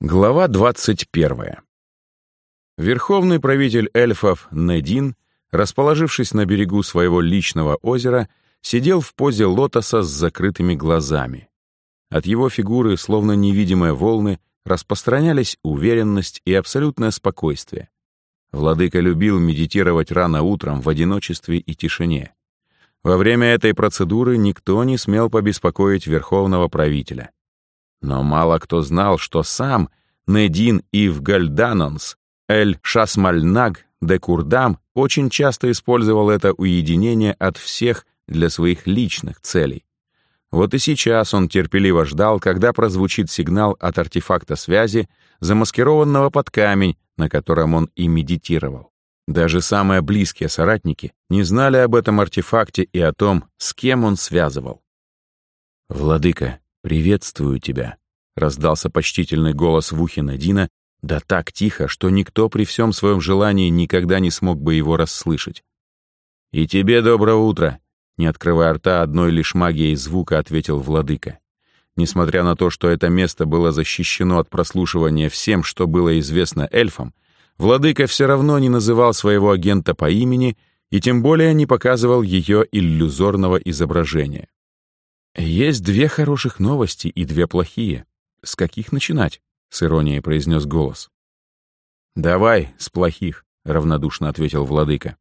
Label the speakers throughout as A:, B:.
A: Глава 21. Верховный правитель эльфов Недин, расположившись на берегу своего личного озера, сидел в позе лотоса с закрытыми глазами. От его фигуры, словно невидимые волны, распространялись уверенность и абсолютное спокойствие. Владыка любил медитировать рано утром в одиночестве и тишине. Во время этой процедуры никто не смел побеспокоить верховного правителя — но мало кто знал, что сам Недин Ив Гальданонс, Эль Шасмальнаг де Курдам очень часто использовал это уединение от всех для своих личных целей. Вот и сейчас он терпеливо ждал, когда прозвучит сигнал от артефакта связи, замаскированного под камень, на котором он и медитировал. Даже самые близкие соратники не знали об этом артефакте и о том, с кем он связывал. «Владыка, «Приветствую тебя», — раздался почтительный голос в ухе Надина, да так тихо, что никто при всем своем желании никогда не смог бы его расслышать. «И тебе доброе утро», — не открывая рта одной лишь магией звука, ответил владыка. Несмотря на то, что это место было защищено от прослушивания всем, что было известно эльфам, владыка все равно не называл своего агента по имени и тем более не показывал ее иллюзорного изображения. «Есть две хороших новости и две плохие. С каких начинать?» — с иронией произнес голос. «Давай, с плохих», — равнодушно ответил владыка.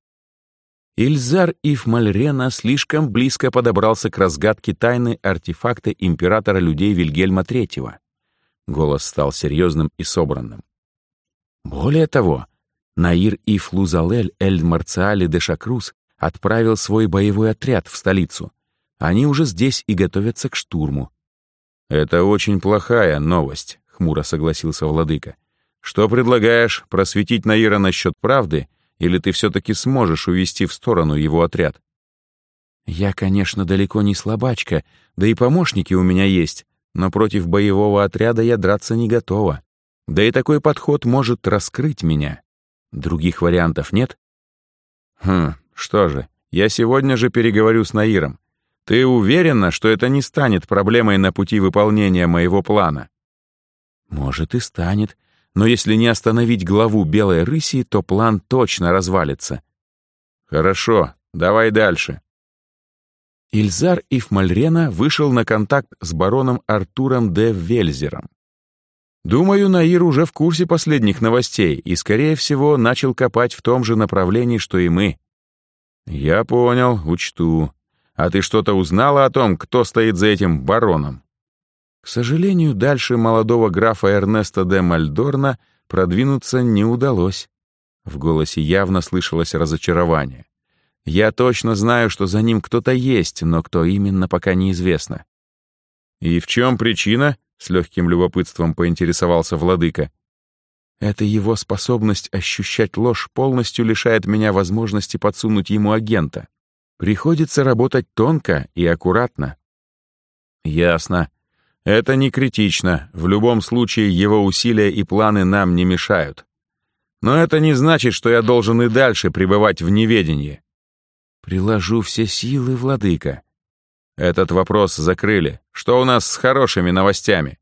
A: Ильзар Ив Мальрена слишком близко подобрался к разгадке тайны артефакта императора людей Вильгельма III. Голос стал серьезным и собранным. Более того, Наир Ив Лузалель Эль Марциали де Шакрус отправил свой боевой отряд в столицу. Они уже здесь и готовятся к штурму. «Это очень плохая новость», — хмуро согласился владыка. «Что предлагаешь, просветить Наира насчет правды, или ты все-таки сможешь увести в сторону его отряд?» «Я, конечно, далеко не слабачка, да и помощники у меня есть, но против боевого отряда я драться не готова. Да и такой подход может раскрыть меня. Других вариантов нет?» «Хм, что же, я сегодня же переговорю с Наиром. Ты уверена, что это не станет проблемой на пути выполнения моего плана? Может и станет, но если не остановить главу белой рыси, то план точно развалится. Хорошо, давай дальше. Ильзар Ифмальрена вышел на контакт с бароном Артуром де Вельзером. Думаю, Наир уже в курсе последних новостей и, скорее всего, начал копать в том же направлении, что и мы. Я понял, учту. А ты что-то узнала о том, кто стоит за этим бароном?» К сожалению, дальше молодого графа Эрнеста де Мальдорна продвинуться не удалось. В голосе явно слышалось разочарование. «Я точно знаю, что за ним кто-то есть, но кто именно, пока неизвестно». «И в чем причина?» — с легким любопытством поинтересовался владыка. «Это его способность ощущать ложь полностью лишает меня возможности подсунуть ему агента. Приходится работать тонко и аккуратно. Ясно. Это не критично. В любом случае его усилия и планы нам не мешают. Но это не значит, что я должен и дальше пребывать в неведении. Приложу все силы, владыка. Этот вопрос закрыли. Что у нас с хорошими новостями?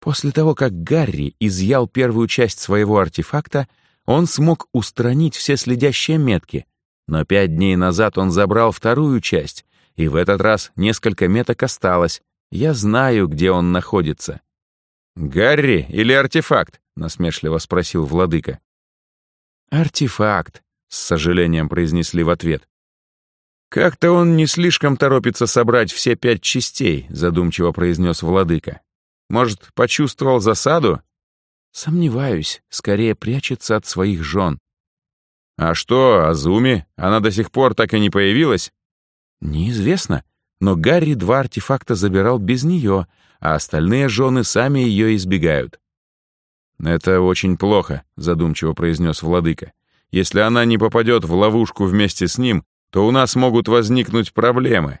A: После того, как Гарри изъял первую часть своего артефакта, он смог устранить все следящие метки — но пять дней назад он забрал вторую часть, и в этот раз несколько меток осталось. Я знаю, где он находится. «Гарри или артефакт?» — насмешливо спросил владыка. «Артефакт», — с сожалением произнесли в ответ. «Как-то он не слишком торопится собрать все пять частей», — задумчиво произнес владыка. «Может, почувствовал засаду?» «Сомневаюсь, скорее прячется от своих жен. «А что, Азуми? Она до сих пор так и не появилась?» «Неизвестно, но Гарри два артефакта забирал без нее, а остальные жены сами ее избегают». «Это очень плохо», — задумчиво произнес владыка. «Если она не попадет в ловушку вместе с ним, то у нас могут возникнуть проблемы».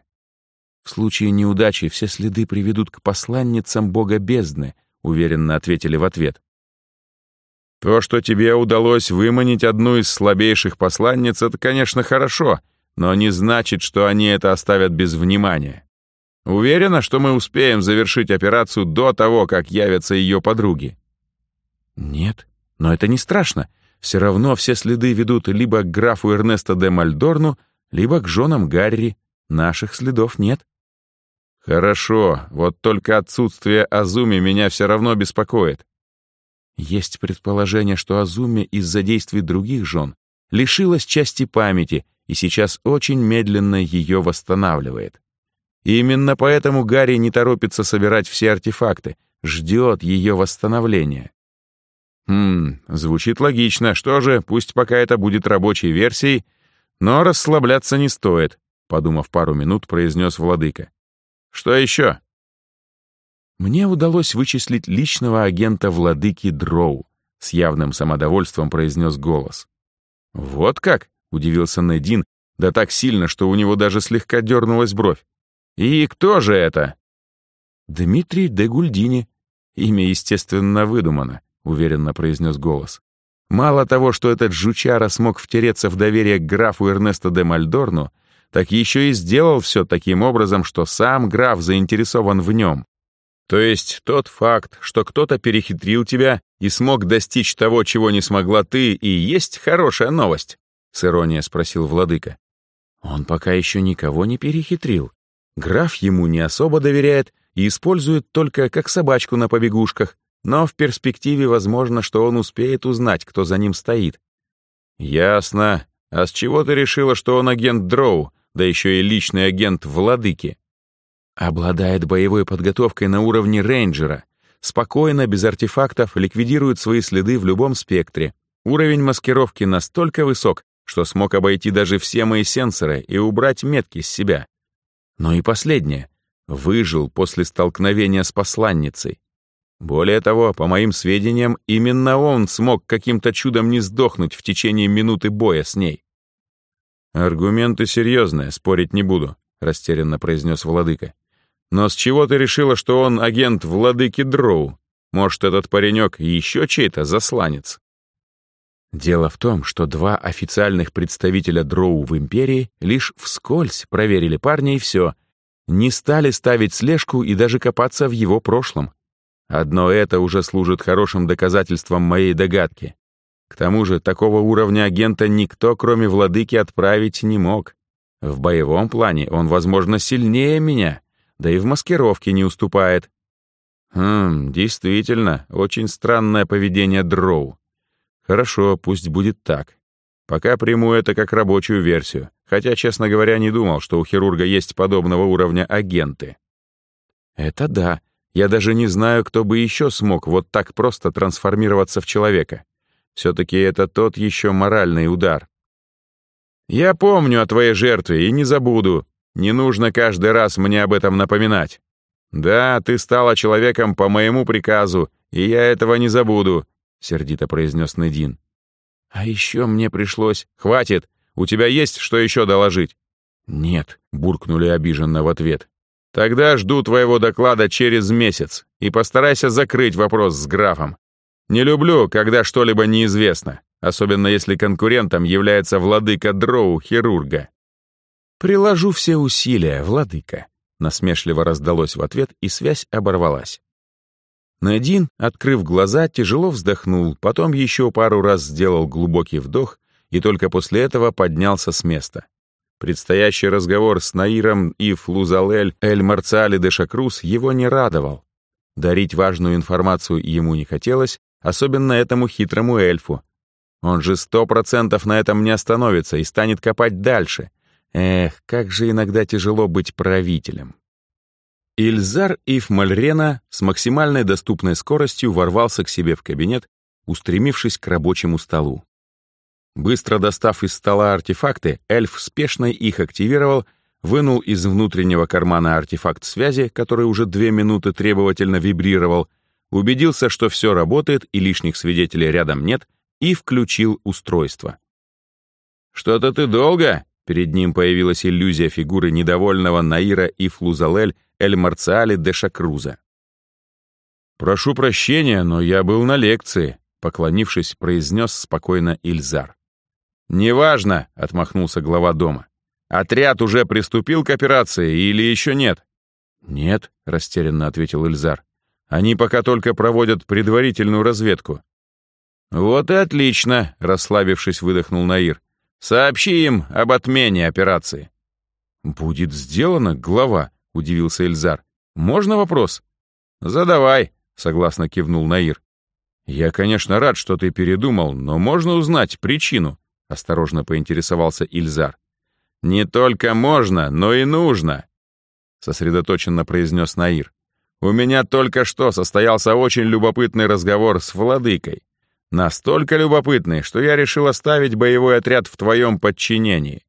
A: «В случае неудачи все следы приведут к посланницам бога бездны», — уверенно ответили в ответ. То, что тебе удалось выманить одну из слабейших посланниц, это, конечно, хорошо, но не значит, что они это оставят без внимания. Уверена, что мы успеем завершить операцию до того, как явятся ее подруги?»
B: «Нет, но это не страшно. Все равно все следы ведут либо к графу Эрнесто де Мальдорну, либо к женам Гарри. Наших следов нет».
A: «Хорошо, вот только отсутствие Азуми меня все равно беспокоит».
B: Есть предположение, что Азуми из-за действий других жен лишилась части памяти и сейчас очень медленно ее восстанавливает. И именно поэтому Гарри не торопится собирать все артефакты, ждет ее восстановления. Хм, звучит логично. Что же, пусть пока это будет рабочей версией, но расслабляться не стоит, подумав пару минут, произнес владыка. Что еще? Мне удалось вычислить личного агента владыки Дроу, с явным самодовольством произнес голос. Вот как? удивился Недин, да так сильно, что у него даже слегка дернулась бровь. «И кто же это?» «Дмитрий де Гульдини. Имя, естественно, выдумано», — уверенно произнес голос. «Мало того, что этот жучара смог втереться в доверие к графу Эрнесто де Мальдорну, так еще и сделал все таким образом, что сам граф заинтересован в нем. То есть тот факт, что кто-то перехитрил тебя и смог достичь того, чего не смогла ты, и есть хорошая новость?» — с иронией спросил владыка. «Он пока еще никого не перехитрил. Граф ему не особо доверяет и использует только как собачку на побегушках, но в перспективе возможно, что он успеет узнать, кто за ним стоит. Ясно. А с чего ты решила, что он агент Дроу, да еще и личный агент Владыки? Обладает боевой подготовкой на уровне рейнджера. Спокойно, без артефактов, ликвидирует свои следы в любом спектре. Уровень маскировки настолько высок, что смог обойти даже все мои сенсоры и убрать метки с себя. Но и последнее. Выжил после столкновения с посланницей. Более того, по моим сведениям, именно он смог каким-то чудом не сдохнуть в течение минуты боя с ней. «Аргументы серьезные, спорить не буду», — растерянно произнес владыка. «Но с чего ты решила, что он агент владыки Дроу? Может, этот паренек еще чей-то засланец?» Дело в том, что два официальных представителя Дроу в Империи лишь вскользь проверили парня и все. Не стали ставить слежку и даже копаться в его прошлом. Одно это уже служит хорошим доказательством моей догадки. К тому же такого уровня агента никто, кроме владыки, отправить не мог. В боевом плане он, возможно, сильнее меня, да и в маскировке не уступает. Хм, действительно, очень странное поведение Дроу. Хорошо, пусть будет так. Пока приму это как рабочую версию, хотя, честно говоря, не думал, что у хирурга есть подобного уровня агенты. Это да. Я даже не знаю, кто бы еще смог вот так просто трансформироваться в человека. Все-таки это тот еще моральный удар. Я помню о твоей жертве и не забуду. Не нужно каждый раз мне об этом напоминать. Да, ты стала человеком по моему приказу, и я этого не забуду. — сердито произнес Недин. «А еще мне пришлось...» «Хватит! У тебя есть что еще доложить?» «Нет», — буркнули обиженно в ответ. «Тогда жду твоего доклада через месяц и постарайся закрыть вопрос с графом. Не люблю, когда что-либо неизвестно, особенно если конкурентом является владыка Дроу, хирурга». «Приложу все усилия, владыка», — насмешливо раздалось в ответ, и связь оборвалась. Надин, открыв глаза, тяжело вздохнул, потом еще пару раз сделал глубокий вдох и только после этого поднялся с места. Предстоящий разговор с Наиром и Флузалель Эль Марциали де Шакрус его не радовал. Дарить важную информацию ему не хотелось, особенно этому хитрому эльфу. Он же сто процентов на этом не остановится и станет копать дальше. Эх, как же иногда тяжело быть правителем. Ильзар Ив Мальрена с максимальной доступной скоростью ворвался к себе в кабинет, устремившись к рабочему столу. Быстро достав из стола артефакты, эльф спешно их активировал, вынул из внутреннего кармана артефакт связи, который уже две минуты требовательно вибрировал, убедился, что все работает и лишних свидетелей рядом нет, и включил устройство. «Что-то ты долго?» Перед ним появилась иллюзия фигуры недовольного Наира и Флузалель Эль Марциали де Шакруза. «Прошу прощения, но я был на лекции», — поклонившись, произнес спокойно Ильзар. «Неважно», — отмахнулся глава дома. «Отряд уже приступил к операции или еще нет?» «Нет», — растерянно ответил Ильзар. «Они пока только проводят предварительную разведку».
A: «Вот и отлично», — расслабившись, выдохнул Наир. «Сообщи им об отмене операции».
B: «Будет сделано, глава», — удивился Эльзар. «Можно вопрос?»
A: «Задавай», — согласно кивнул Наир.
B: «Я, конечно, рад, что ты передумал, но можно узнать причину?» — осторожно поинтересовался Ильзар.
A: «Не только можно, но и нужно», — сосредоточенно произнес Наир. «У меня только что состоялся очень любопытный разговор с владыкой. Настолько любопытный, что я решил оставить боевой отряд в твоем подчинении.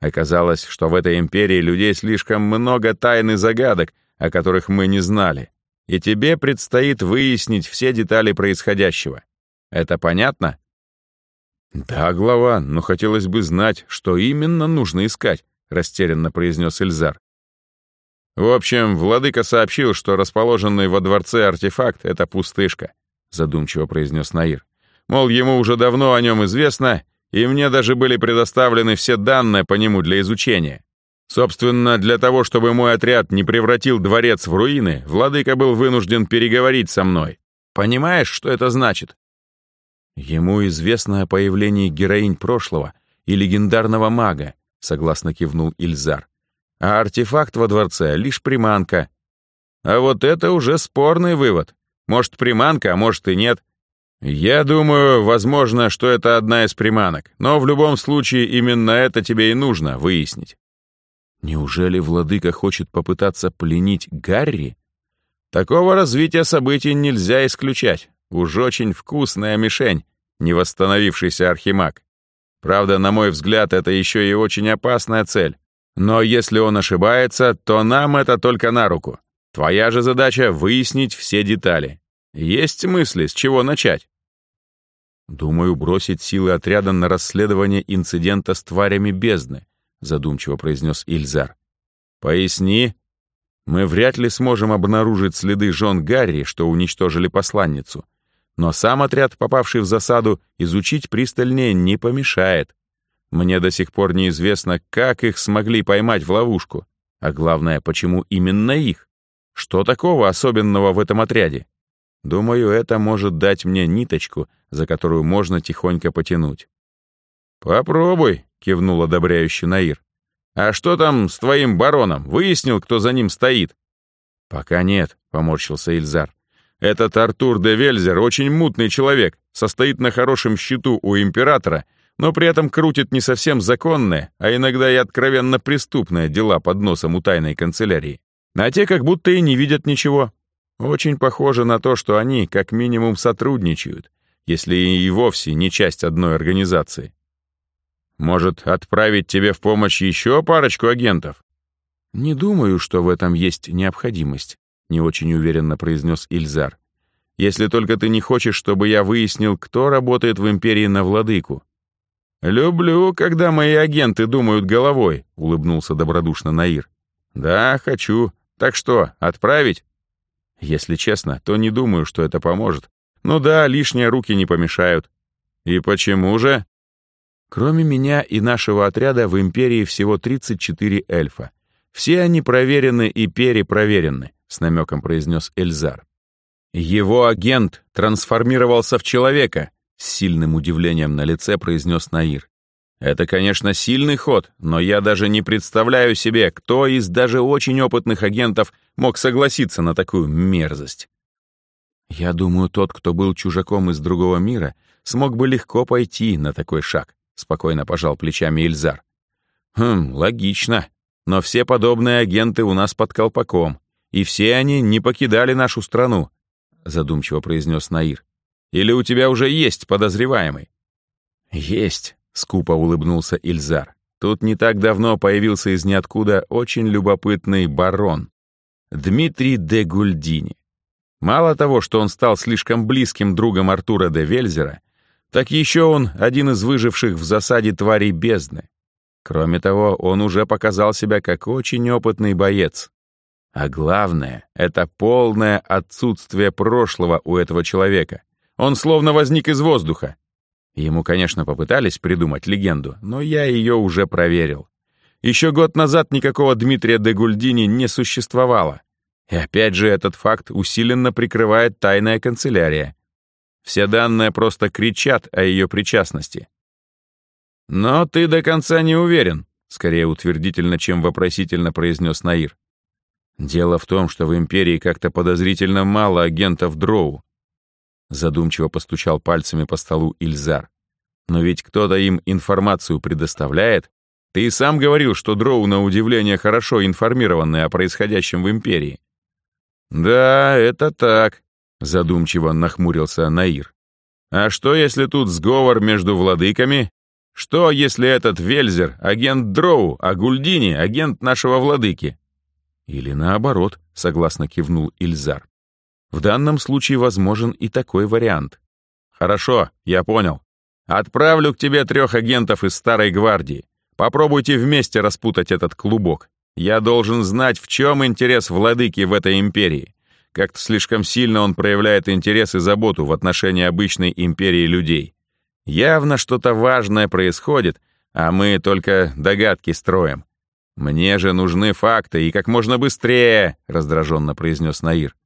A: Оказалось, что в этой империи людей слишком много тайн и загадок, о которых мы не знали. И тебе предстоит выяснить все детали происходящего. Это понятно?
B: Да, глава, но хотелось бы знать, что именно нужно искать, растерянно произнес Эльзар.
A: В общем, владыка сообщил, что расположенный во дворце артефакт — это пустышка, задумчиво произнес Наир. Мол, ему уже давно о нем известно, и мне даже были предоставлены все данные по нему для изучения. Собственно, для того, чтобы мой отряд не превратил дворец в руины, владыка был вынужден переговорить со мной. Понимаешь, что это значит?
B: Ему известно о появлении героинь прошлого и легендарного мага, согласно кивнул Ильзар. А артефакт во дворце — лишь приманка.
A: А вот это уже спорный вывод. Может, приманка, а может и нет. «Я думаю, возможно, что это одна из приманок, но в любом случае именно это тебе и нужно выяснить».
B: «Неужели владыка хочет попытаться пленить Гарри?»
A: «Такого развития событий нельзя исключать. Уж очень вкусная мишень, не восстановившийся архимаг. Правда, на мой взгляд, это еще и очень опасная цель. Но если он ошибается, то нам это только на руку. Твоя же задача — выяснить все детали. Есть мысли, с чего начать?
B: Думаю, бросить силы отряда на расследование инцидента с тварями бездны, задумчиво произнес Ильзар.
A: Поясни.
B: Мы вряд ли сможем обнаружить следы жен Гарри, что уничтожили посланницу. Но сам отряд, попавший в засаду, изучить пристальнее не помешает. Мне до сих пор неизвестно, как их смогли поймать в ловушку. А главное, почему именно их? Что такого особенного в этом отряде? Думаю, это может дать мне ниточку, за которую можно тихонько потянуть.
A: «Попробуй», — кивнул одобряющий Наир. «А что там с твоим бароном? Выяснил, кто за ним стоит?»
B: «Пока нет», — поморщился Ильзар.
A: «Этот Артур де Вельзер очень мутный человек, состоит на хорошем счету у императора, но при этом крутит не совсем законные, а иногда и откровенно преступные дела под носом у тайной канцелярии. А те как будто и не видят ничего, очень похоже на то, что они как минимум сотрудничают, если и вовсе не часть одной организации. Может, отправить тебе в помощь еще парочку агентов?
B: Не думаю, что в этом есть необходимость, не очень уверенно произнес Ильзар. Если только ты не хочешь, чтобы я выяснил, кто работает в империи на владыку.
A: Люблю, когда мои агенты думают головой, улыбнулся добродушно Наир. Да, хочу. Так что, отправить?
B: Если честно, то не думаю, что это поможет.
A: Ну да, лишние руки не помешают. И почему же?
B: Кроме меня и нашего отряда в Империи всего 34 эльфа. Все они проверены и перепроверены, с намеком произнес Эльзар.
A: Его агент трансформировался в человека, с сильным удивлением на лице произнес Наир. Это, конечно, сильный ход, но я даже не представляю себе, кто из даже очень опытных агентов мог согласиться на такую мерзость.
B: Я думаю, тот, кто был чужаком из другого мира, смог бы легко пойти на такой шаг, спокойно пожал плечами Ильзар.
A: Хм, логично. Но все подобные агенты у нас под колпаком, и все они не покидали нашу страну, задумчиво произнес Наир. Или у тебя уже есть подозреваемый?
B: Есть, Скупо улыбнулся Ильзар. Тут не так давно появился из ниоткуда очень любопытный барон. Дмитрий де Гульдини. Мало того, что он стал слишком близким другом Артура де Вельзера, так еще он один из выживших в засаде тварей бездны. Кроме того, он уже показал себя как очень опытный боец. А главное — это полное отсутствие прошлого у этого человека. Он словно возник из воздуха. Ему, конечно, попытались придумать легенду, но я ее уже проверил. Еще год назад никакого Дмитрия де Гульдини не существовало,
A: И опять же этот факт усиленно прикрывает тайная канцелярия. Все данные просто кричат о ее причастности. «Но ты до конца не уверен», — скорее утвердительно, чем вопросительно произнес Наир. «Дело в том, что в Империи как-то подозрительно мало агентов Дроу», задумчиво постучал пальцами по столу Ильзар. «Но ведь кто-то им информацию предоставляет. Ты и сам говорил, что Дроу на удивление хорошо информированы о происходящем в Империи». «Да, это так», — задумчиво нахмурился Наир. «А что, если тут сговор между владыками? Что, если этот Вельзер — агент Дроу, а Гульдини — агент нашего владыки?» «Или наоборот», — согласно кивнул Ильзар. «В данном случае возможен и такой вариант». «Хорошо, я понял. Отправлю к тебе трех агентов из Старой Гвардии. Попробуйте вместе распутать этот клубок. Я должен знать, в чем интерес владыки в этой империи. Как-то слишком сильно он проявляет интерес и заботу в отношении обычной империи людей. Явно что-то важное происходит, а мы только догадки строим. Мне же нужны факты и как можно быстрее, раздраженно произнес Наир.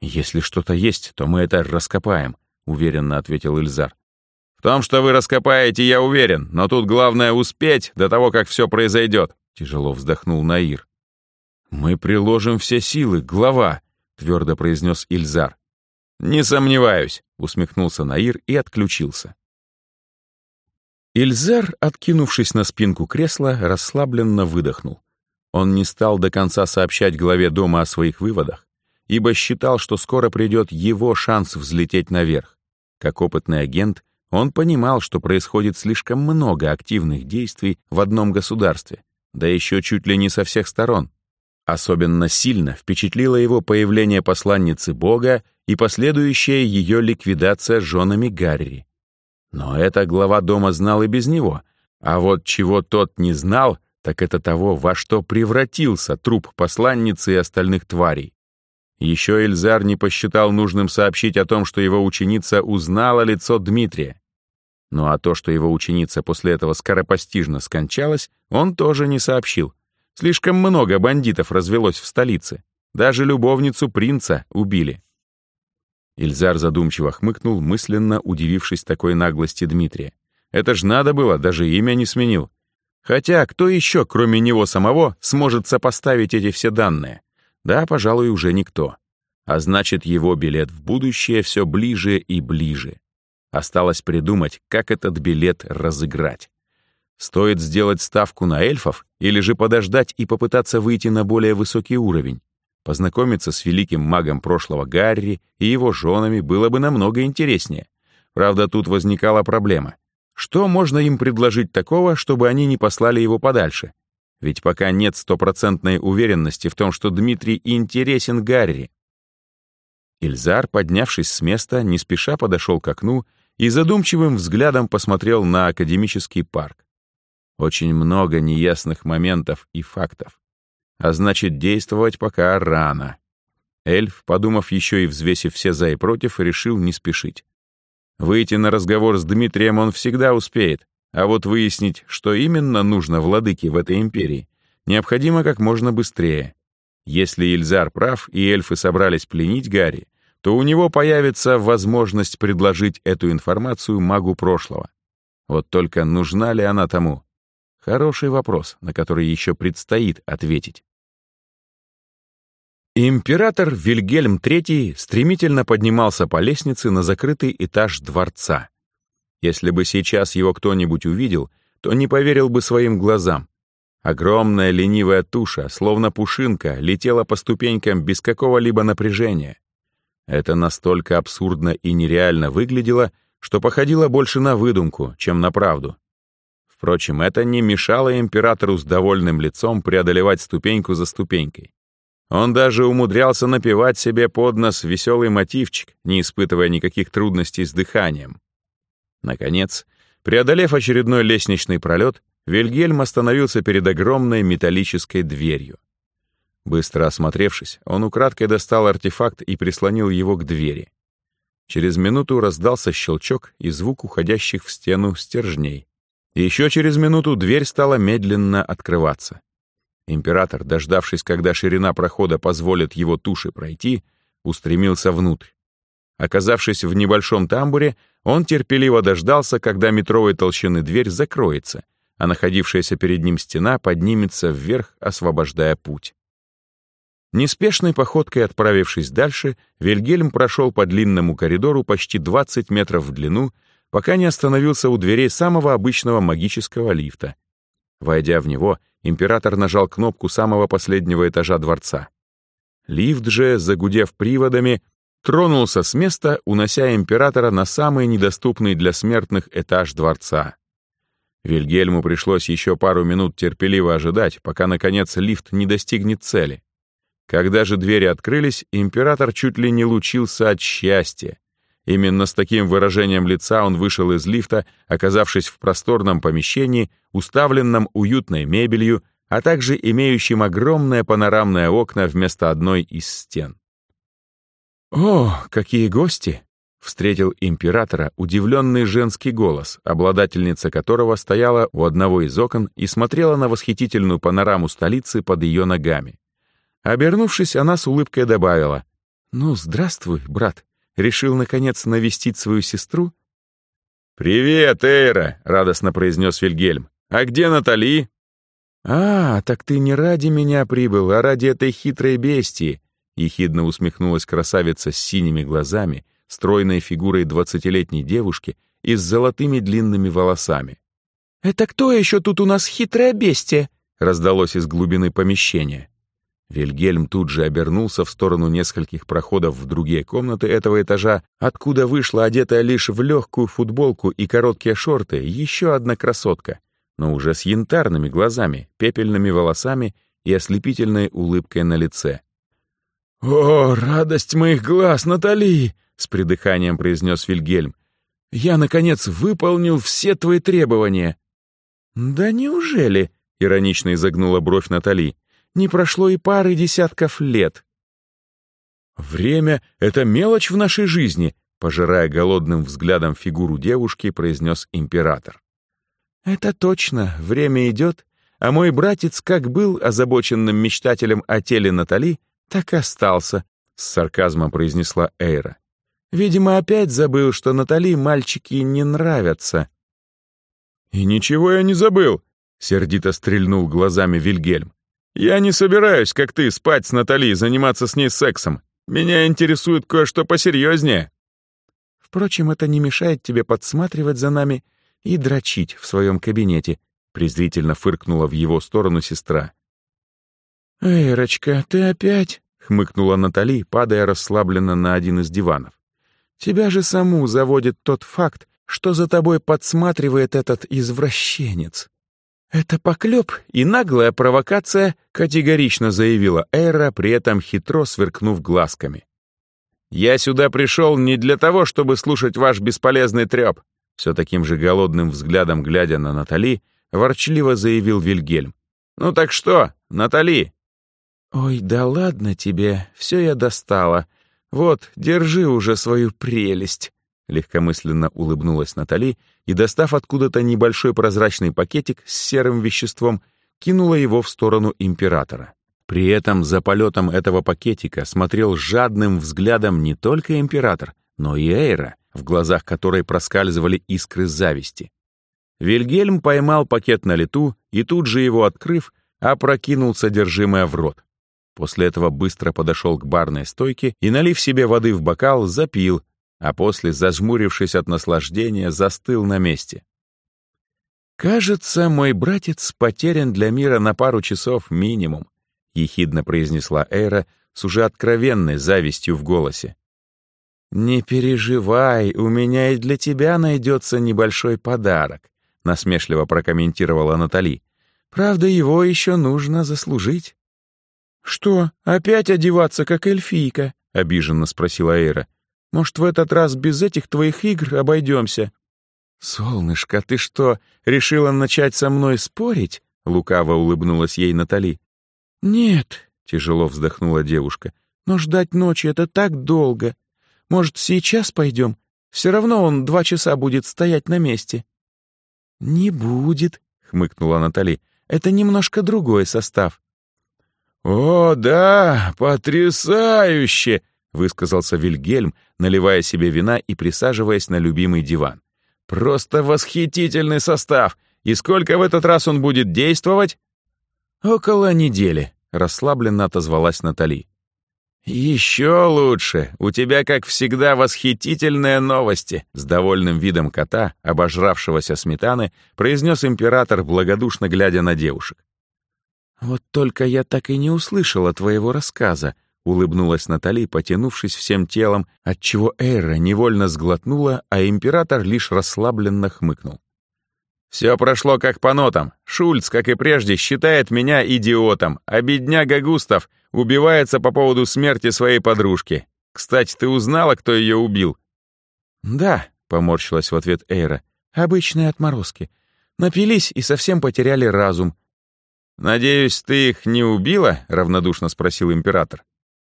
A: Если что-то есть, то мы это раскопаем, уверенно ответил Ильзар. В том, что вы раскопаете, я уверен, но тут главное успеть до того, как все произойдет, тяжело вздохнул Наир. Мы приложим все силы, глава, твердо произнес Ильзар. Не сомневаюсь, усмехнулся Наир и отключился. Ильзар, откинувшись на спинку кресла, расслабленно выдохнул. Он не стал до конца сообщать главе дома о своих выводах, ибо считал, что скоро придет его шанс взлететь наверх. Как опытный агент, он понимал, что происходит слишком много активных действий в одном государстве, да еще чуть ли не со всех сторон. Особенно сильно впечатлило его появление посланницы Бога и последующая ее ликвидация женами Гарри. Но это глава дома знал и без него. А вот чего тот не знал, так это того, во что превратился труп посланницы и остальных тварей. Еще Эльзар не посчитал нужным сообщить о том, что его ученица узнала лицо Дмитрия. Ну а то, что его ученица после этого скоропостижно скончалась, он тоже не сообщил. Слишком много бандитов развелось в столице. Даже любовницу принца убили. Ильзар задумчиво хмыкнул, мысленно удивившись такой наглости Дмитрия. Это ж надо было, даже имя не сменил. Хотя кто еще, кроме него самого, сможет сопоставить эти все данные? Да, пожалуй, уже никто. А значит, его билет в будущее все ближе и ближе. Осталось придумать, как этот билет разыграть. Стоит сделать ставку на эльфов или же подождать и попытаться выйти на более высокий уровень? Познакомиться с великим магом прошлого Гарри и его женами было бы намного интереснее. Правда, тут возникала проблема. Что можно им предложить такого, чтобы они не послали его подальше? Ведь пока нет стопроцентной уверенности в том, что Дмитрий интересен Гарри. Ильзар, поднявшись с места, не спеша подошел к окну и задумчивым взглядом посмотрел на академический парк. Очень много неясных моментов и фактов. А значит, действовать пока рано. Эльф, подумав еще и взвесив все за и против, решил не спешить. Выйти на разговор с Дмитрием он всегда успеет, а вот выяснить, что именно нужно владыке в этой империи, необходимо как можно быстрее. Если Ильзар прав и эльфы собрались пленить Гарри, то у него появится возможность предложить эту информацию магу прошлого. Вот только нужна ли она тому? Хороший вопрос, на который еще предстоит ответить. Император Вильгельм III стремительно поднимался по лестнице на закрытый этаж дворца. Если бы сейчас его кто-нибудь увидел, то не поверил бы своим глазам. Огромная ленивая туша, словно пушинка, летела по ступенькам без какого-либо напряжения. Это настолько абсурдно и нереально выглядело, что походило больше на выдумку, чем на правду. Впрочем, это не мешало императору с довольным лицом преодолевать ступеньку за ступенькой. Он даже умудрялся напевать себе под нос веселый мотивчик, не испытывая никаких трудностей с дыханием. Наконец, преодолев очередной лестничный пролет, Вильгельм остановился перед огромной металлической дверью. Быстро осмотревшись, он украдкой достал артефакт и прислонил его к двери. Через минуту раздался щелчок и звук уходящих в стену стержней. Еще через минуту дверь стала медленно открываться. Император, дождавшись, когда ширина прохода позволит его туше пройти, устремился внутрь. Оказавшись в небольшом тамбуре, он терпеливо дождался, когда метровой толщины дверь закроется, а находившаяся перед ним стена поднимется вверх, освобождая путь. Неспешной походкой отправившись дальше, Вильгельм прошел по длинному коридору почти 20 метров в длину, пока не остановился у дверей самого обычного магического лифта. Войдя в него, император нажал кнопку самого последнего этажа дворца. Лифт же, загудев приводами, тронулся с места, унося императора на самый недоступный для смертных этаж дворца. Вильгельму пришлось еще пару минут терпеливо ожидать, пока, наконец, лифт не достигнет цели. Когда же двери открылись, император чуть ли не лучился от счастья. Именно с таким выражением лица он вышел из лифта, оказавшись в просторном помещении, уставленном уютной мебелью, а также имеющим огромное панорамное окна вместо одной из стен. «О, какие гости!» — встретил императора удивленный женский голос, обладательница которого стояла у одного из окон и смотрела на восхитительную панораму столицы под ее ногами. Обернувшись, она с улыбкой добавила, «Ну, здравствуй, брат. Решил, наконец, навестить свою сестру?» «Привет, Эйра!» — радостно произнес Вильгельм. «А где Натали?»
B: «А, так ты не ради меня прибыл, а ради этой хитрой бестии!» — ехидно усмехнулась красавица с синими глазами, стройной фигурой двадцатилетней девушки и с золотыми длинными волосами.
C: «Это кто еще тут у нас хитрое бестия?» — раздалось из глубины помещения.
A: Вильгельм тут же обернулся в сторону нескольких проходов в другие комнаты этого этажа, откуда вышла одетая лишь в легкую футболку и короткие шорты еще одна красотка, но уже с янтарными глазами, пепельными волосами и ослепительной улыбкой на лице.
B: «О, радость моих глаз, Натали!» — с придыханием произнес Вильгельм. «Я, наконец, выполнил все твои требования».
C: «Да неужели?» — иронично изогнула бровь Натали. Не прошло и пары десятков лет.
B: «Время — это мелочь в нашей жизни», — пожирая голодным взглядом фигуру девушки, произнес император.
C: «Это точно, время идет, а мой братец как был озабоченным мечтателем о теле Натали, так и остался», — с сарказмом произнесла Эйра. «Видимо, опять забыл, что Натали мальчики не нравятся».
B: «И ничего я не забыл», — сердито стрельнул глазами Вильгельм. «Я не собираюсь, как ты, спать с Натали и заниматься с ней сексом. Меня интересует кое-что посерьезнее».
C: «Впрочем, это не мешает тебе подсматривать за нами и дрочить в своем кабинете», презрительно фыркнула в его сторону сестра.
B: «Эрочка, ты опять?» — хмыкнула Натали, падая расслабленно на один из диванов.
C: «Тебя же саму заводит тот факт, что за тобой подсматривает этот извращенец». «Это поклеп и наглая провокация», — категорично заявила Эра, при этом хитро сверкнув глазками.
A: «Я сюда пришел не для того, чтобы слушать ваш бесполезный треп», все таким же голодным взглядом глядя на Натали, ворчливо заявил Вильгельм. «Ну так что, Натали?»
C: «Ой, да ладно тебе, все я достала. Вот, держи уже свою прелесть». Легкомысленно улыбнулась Натали и, достав откуда-то небольшой прозрачный пакетик с серым веществом, кинула его в сторону императора. При этом за полетом этого пакетика смотрел жадным взглядом не только император, но и Эйра, в глазах которой проскальзывали искры зависти. Вильгельм поймал пакет на лету и тут же его открыв, опрокинул содержимое в рот. После этого быстро подошел к барной стойке и, налив себе воды в бокал, запил, а после, зажмурившись от наслаждения, застыл на месте. «Кажется, мой братец потерян для мира на пару часов минимум», ехидно произнесла Эра с уже откровенной завистью в голосе. «Не переживай, у меня и для тебя найдется небольшой подарок», насмешливо прокомментировала Натали. «Правда, его еще нужно заслужить».
B: «Что, опять одеваться, как эльфийка?» — обиженно спросила Эйра. Может, в этот раз без этих твоих игр обойдемся?»
C: «Солнышко, ты что, решила начать со мной спорить?» — лукаво улыбнулась ей Натали.
B: «Нет», — тяжело вздохнула девушка, «но ждать ночи — это так долго. Может, сейчас пойдем? Все равно он два часа будет стоять на месте».
C: «Не будет», — хмыкнула Натали. «Это немножко другой состав. «О, да, потрясающе!» — высказался Вильгельм, наливая себе вина и присаживаясь на любимый диван. «Просто восхитительный состав! И сколько в этот раз он будет действовать?» «Около недели», — расслабленно отозвалась Натали. «Еще лучше! У тебя, как всегда, восхитительные новости!» С довольным видом кота, обожравшегося сметаны, произнес император, благодушно глядя на девушек. «Вот только я так и не услышала твоего рассказа», — улыбнулась Натали, потянувшись всем телом, отчего Эйра невольно сглотнула, а император лишь расслабленно хмыкнул. Все прошло как по нотам. Шульц, как и прежде, считает меня идиотом, а бедняга Густав убивается по поводу смерти своей подружки. Кстати, ты узнала, кто ее убил?» «Да», — поморщилась в ответ Эйра, — «обычные отморозки. Напились и совсем потеряли разум». «Надеюсь, ты их не убила?» — равнодушно спросил император.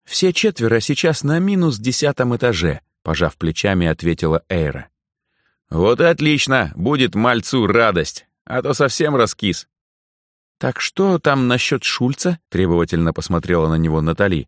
C: «Все четверо сейчас на минус десятом этаже», — пожав плечами, ответила Эйра. «Вот и отлично, будет мальцу радость, а то совсем раскис». «Так что там насчет Шульца?» — требовательно посмотрела на него Натали.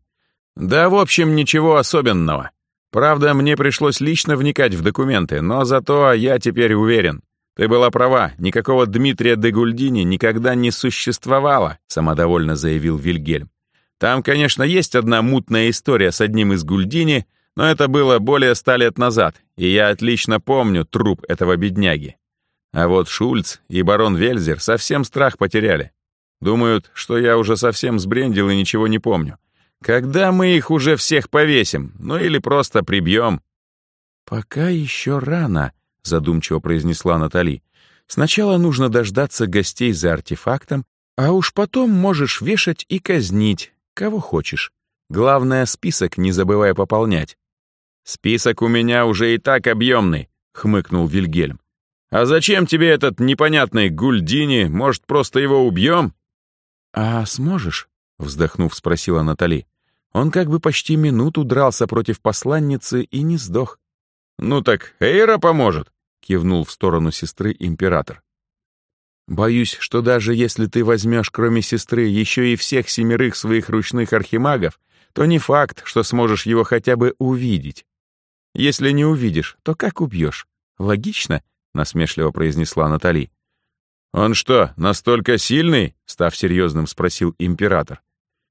C: «Да, в общем, ничего особенного. Правда, мне пришлось лично вникать в документы, но зато я теперь уверен. Ты была права, никакого Дмитрия де Гульдини никогда не существовало», — самодовольно заявил Вильгельм. «Там, конечно, есть одна мутная история с одним из Гульдини, но это было более ста лет назад, и я отлично помню труп этого бедняги. А вот Шульц и барон Вельзер совсем страх потеряли. Думают, что я уже совсем сбрендил и ничего не помню. Когда мы их уже всех повесим? Ну или просто прибьем?» «Пока еще рано», — задумчиво произнесла Натали. «Сначала нужно дождаться гостей за артефактом, а уж потом можешь вешать и казнить, кого хочешь. Главное, список не забывай пополнять. «Список у меня уже и так объемный», — хмыкнул Вильгельм. «А зачем тебе этот непонятный Гульдини? Может, просто его убьем?» «А сможешь?» — вздохнув, спросила Натали. Он как бы почти минуту дрался против посланницы и не сдох. «Ну так Эйра поможет», — кивнул в сторону сестры император. «Боюсь, что даже если ты возьмешь, кроме сестры, еще и всех семерых своих ручных архимагов, то не факт, что сможешь его хотя бы увидеть. Если не увидишь, то как убьешь? Логично?» — насмешливо произнесла Натали. «Он что, настолько сильный?» — став серьезным, спросил император.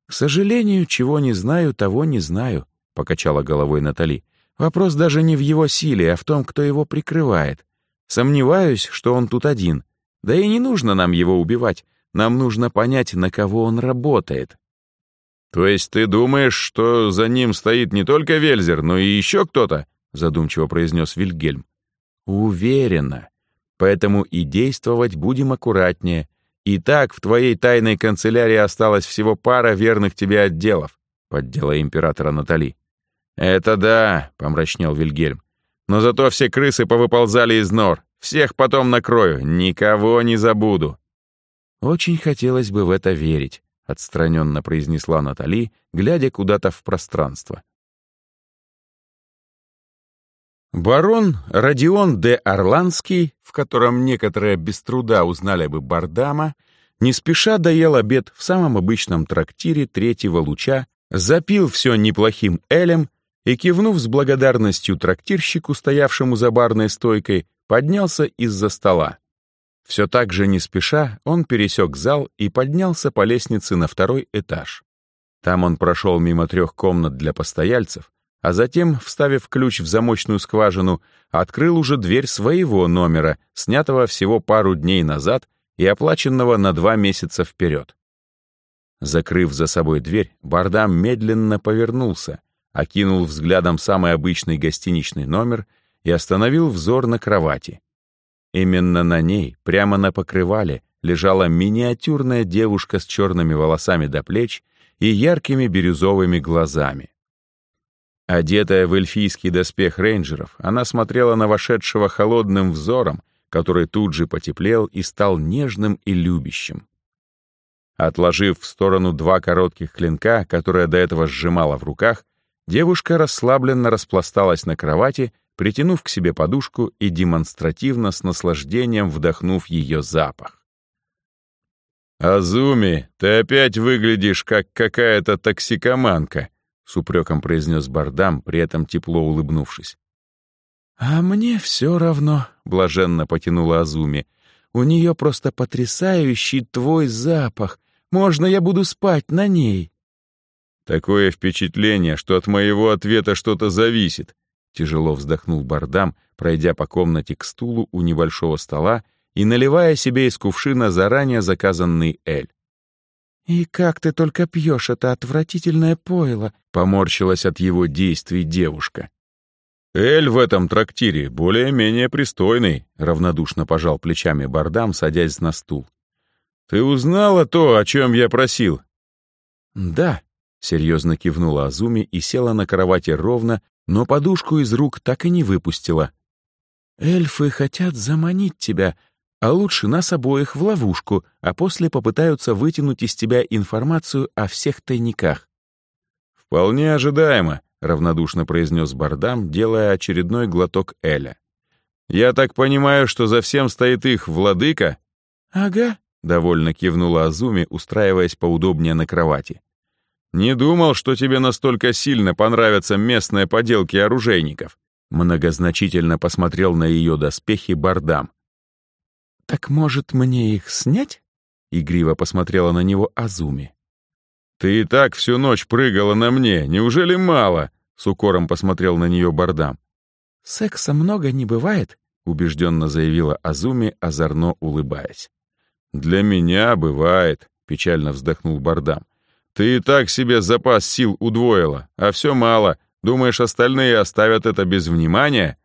C: «К сожалению, чего не знаю, того не знаю», — покачала головой Натали. «Вопрос даже не в его силе, а в том, кто его прикрывает. Сомневаюсь, что он тут один. Да и не нужно нам его убивать. Нам нужно понять, на кого он работает». «То есть ты думаешь, что за ним стоит не только Вельзер, но и еще кто-то?» задумчиво произнес Вильгельм. «Уверенно. Поэтому и действовать будем аккуратнее. И так в твоей тайной канцелярии осталось всего пара верных тебе отделов», поддела императора Натали. «Это да», — помрачнел Вильгельм. «Но зато все крысы повыползали из нор. Всех потом накрою, никого не забуду». «Очень хотелось бы в это верить», — отстраненно произнесла Натали, глядя куда-то в пространство. Барон Родион де Орландский, в котором некоторые без труда узнали бы Бардама, не спеша доел обед в самом обычном трактире третьего луча, запил все неплохим элем и, кивнув с благодарностью трактирщику, стоявшему за барной стойкой, поднялся из-за стола. Все так же не спеша он пересек зал и поднялся по лестнице на второй этаж. Там он прошел мимо трех комнат для постояльцев, а затем, вставив ключ в замочную скважину, открыл уже дверь своего номера, снятого всего пару дней назад и оплаченного на два месяца вперед. Закрыв за собой дверь, Бардам медленно повернулся, окинул взглядом самый обычный гостиничный номер и остановил взор на кровати. Именно на ней, прямо на покрывале, лежала миниатюрная девушка с черными волосами до плеч и яркими бирюзовыми глазами. Одетая в эльфийский доспех рейнджеров, она смотрела на вошедшего холодным взором, который тут же потеплел и стал нежным и любящим. Отложив в сторону два коротких клинка, которые до этого сжимала в руках, девушка расслабленно распласталась на кровати, притянув к себе подушку и демонстративно с наслаждением вдохнув ее запах.
B: «Азуми, ты опять выглядишь как какая-то токсикоманка», — с упреком произнес Бардам, при этом тепло улыбнувшись.
C: «А мне все равно», — блаженно потянула Азуми. «У нее просто потрясающий твой запах. Можно я буду спать на ней?»
B: «Такое впечатление, что от моего ответа что-то зависит», — тяжело вздохнул Бардам, пройдя по комнате к стулу у небольшого стола и наливая себе из кувшина заранее заказанный эль.
C: «И как ты только пьешь это отвратительное пойло!» — поморщилась от его действий девушка.
B: «Эль в этом трактире более-менее пристойный», — равнодушно пожал плечами Бардам, садясь на стул. «Ты узнала то, о чем я просил?»
C: «Да», — серьезно кивнула Азуми и села на кровати ровно, но подушку из рук так и не выпустила. «Эльфы хотят заманить тебя, а лучше нас обоих в ловушку, а после попытаются вытянуть из тебя информацию о всех тайниках.
B: «Вполне ожидаемо», — равнодушно произнес Бардам, делая очередной глоток Эля. «Я так понимаю, что за всем стоит их владыка?»
C: «Ага», —
B: довольно кивнула Азуми, устраиваясь поудобнее на кровати. «Не думал, что тебе настолько сильно понравятся местные поделки оружейников», многозначительно посмотрел на ее доспехи Бардам.
C: «Так, может, мне их снять?» — игриво посмотрела на него Азуми.
B: «Ты и так всю ночь прыгала на мне, неужели мало?» — с укором посмотрел на нее Бардам.
C: «Секса много не бывает», — убежденно заявила Азуми, озорно улыбаясь.
B: «Для меня бывает», — печально вздохнул Бардам. «Ты и так себе запас сил удвоила, а все мало. Думаешь, остальные оставят это без внимания?»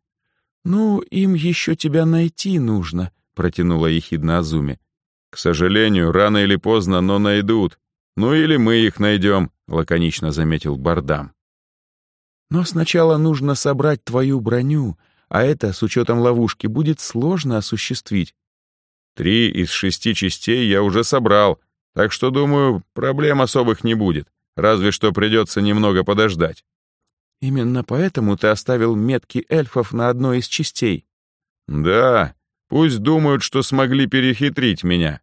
C: «Ну, им еще тебя найти нужно», протянула ехидно Азуми.
B: «К сожалению, рано или поздно, но найдут. Ну или мы их найдем», — лаконично заметил Бардам.
C: «Но сначала нужно собрать твою броню, а это, с учетом ловушки, будет сложно осуществить».
B: «Три из шести частей я уже собрал, так что, думаю, проблем особых не будет, разве что придется немного подождать».
C: «Именно поэтому ты оставил метки эльфов на одной из частей?»
B: «Да, Пусть думают, что смогли перехитрить меня.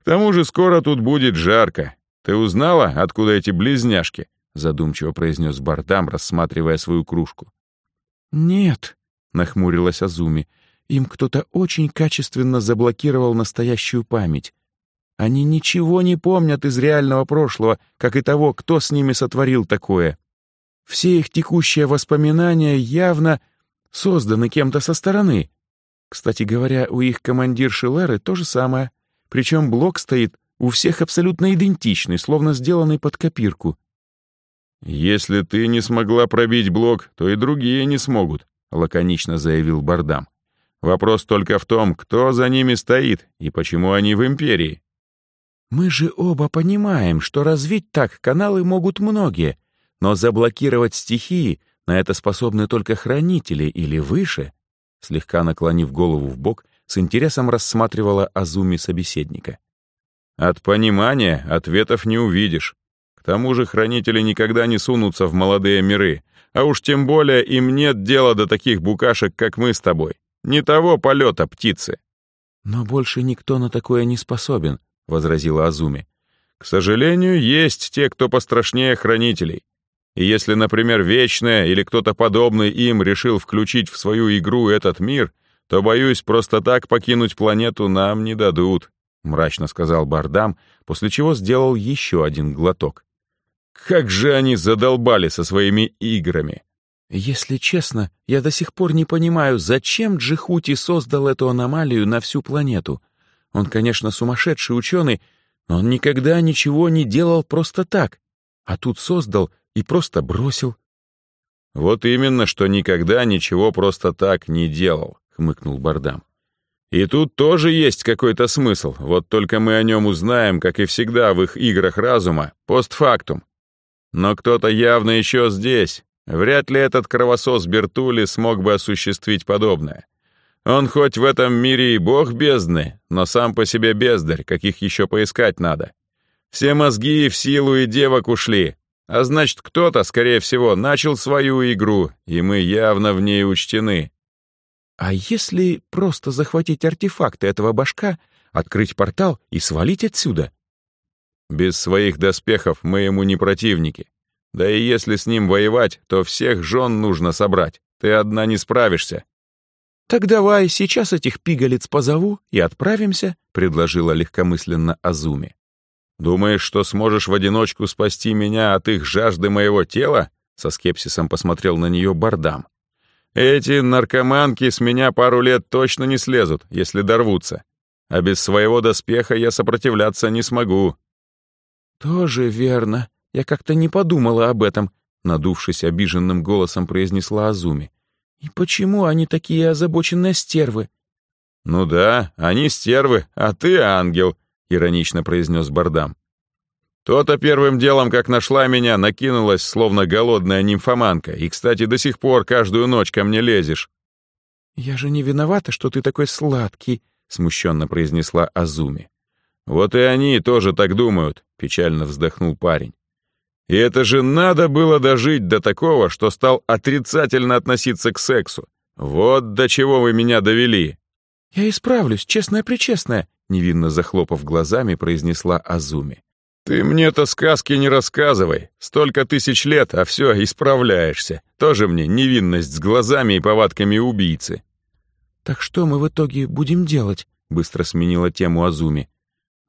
B: К тому же скоро тут будет жарко. Ты узнала, откуда эти близняшки?» Задумчиво произнес Бардам, рассматривая свою кружку.
C: «Нет», — нахмурилась Азуми, «им кто-то очень качественно заблокировал настоящую память. Они ничего не помнят из реального прошлого, как и того, кто с ними сотворил такое. Все их текущие воспоминания явно созданы кем-то со стороны, кстати говоря, у их командирши Леры то же самое. Причем блок стоит у всех абсолютно идентичный, словно сделанный под копирку.
B: «Если ты не смогла пробить блок, то и другие не смогут», — лаконично заявил Бардам. «Вопрос только в том, кто за ними стоит и почему они в Империи».
C: «Мы же оба понимаем, что развить так каналы могут многие, но заблокировать стихии на это способны только хранители или выше слегка наклонив голову в бок, с интересом рассматривала Азуми собеседника.
B: «От понимания ответов не увидишь. К тому же хранители никогда не сунутся в молодые миры, а уж тем более им нет дела до таких букашек, как мы с тобой. Не того полета птицы».
C: «Но больше никто на такое не способен», — возразила Азуми.
B: «К сожалению, есть те, кто пострашнее хранителей. И если, например, Вечное или кто-то подобный им решил включить в свою игру этот мир, то, боюсь, просто так покинуть планету нам не дадут», — мрачно сказал Бардам, после чего сделал еще один глоток. «Как же они задолбали со своими играми!»
C: «Если честно, я до сих пор не понимаю, зачем Джихути создал эту аномалию на всю планету. Он, конечно, сумасшедший ученый, но он никогда ничего не делал просто так. А тут создал и просто бросил.
B: «Вот именно, что никогда ничего просто так не делал», — хмыкнул Бардам. «И тут тоже есть какой-то смысл, вот только мы о нем узнаем, как и всегда в их играх разума, постфактум. Но кто-то явно еще здесь. Вряд ли этот кровосос Бертули смог бы осуществить подобное. Он хоть в этом мире и бог бездны, но сам по себе бездарь, каких еще поискать надо. Все мозги в силу и девок ушли, а значит, кто-то, скорее всего, начал свою игру, и мы явно в ней учтены.
C: А если просто захватить артефакты этого башка, открыть портал и свалить отсюда?
A: Без своих доспехов мы ему не противники. Да и если с ним воевать, то всех жен нужно собрать. Ты одна не справишься».
C: «Так давай сейчас этих пигалиц позову и отправимся», — предложила легкомысленно Азуми.
A: «Думаешь, что сможешь в одиночку спасти меня от их жажды моего тела?» Со скепсисом посмотрел на нее Бардам. «Эти наркоманки с меня пару лет точно не слезут, если дорвутся. А без своего доспеха я сопротивляться не смогу».
C: «Тоже верно. Я как-то не подумала об этом», — надувшись обиженным голосом произнесла Азуми. «И почему они такие озабоченные стервы?»
A: «Ну да, они стервы, а ты ангел», — иронично произнес Бардам. «То-то первым делом, как нашла меня, накинулась, словно голодная нимфоманка, и, кстати, до сих пор каждую ночь ко мне лезешь».
C: «Я же не виновата, что ты такой сладкий», — смущенно произнесла Азуми.
A: «Вот и они тоже так думают», — печально вздохнул парень. «И это же надо было дожить до такого, что стал отрицательно относиться к сексу. Вот до чего вы меня довели».
C: «Я исправлюсь, честная-пречестная», невинно захлопав глазами, произнесла Азуми.
A: «Ты мне-то сказки не рассказывай. Столько тысяч лет, а все, исправляешься. Тоже мне невинность с глазами и повадками убийцы».
C: «Так что мы в итоге будем делать?» — быстро сменила тему Азуми.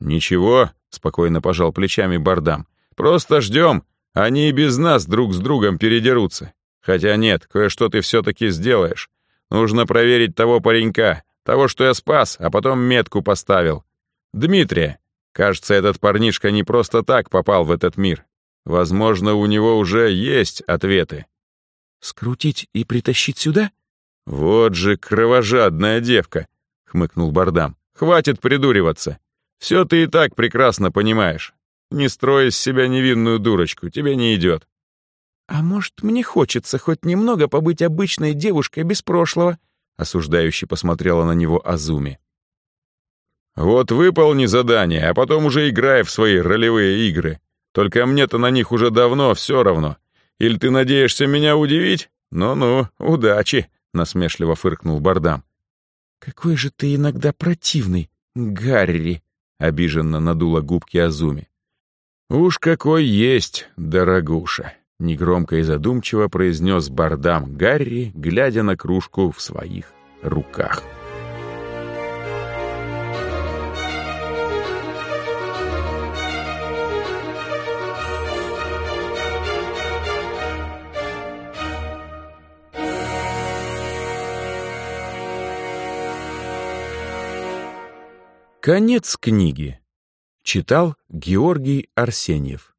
A: «Ничего», — спокойно пожал плечами Бардам. «Просто ждем. Они и без нас друг с другом передерутся. Хотя нет, кое-что ты все-таки сделаешь. Нужно проверить того паренька, того, что я спас, а потом метку поставил. Дмитрия. Кажется, этот парнишка не просто так попал в этот мир. Возможно, у него уже есть ответы.
C: «Скрутить и притащить сюда?»
A: «Вот же кровожадная девка», — хмыкнул Бардам. «Хватит придуриваться. Все ты и так прекрасно понимаешь. Не строй из себя невинную дурочку, тебе не идет».
C: «А может, мне хочется хоть немного побыть обычной девушкой без прошлого?» осуждающе посмотрела на него Азуми.
A: «Вот выполни задание, а потом уже играй в свои ролевые игры. Только мне-то на них уже давно все равно. Или ты надеешься меня удивить? Ну-ну, удачи!» — насмешливо фыркнул Бардам.
C: «Какой же ты иногда противный, Гарри!» — обиженно надула губки Азуми.
A: «Уж какой есть, дорогуша!» Негромко и задумчиво произнес Бардам Гарри, глядя на кружку в своих руках.
B: Конец книги. Читал Георгий Арсеньев.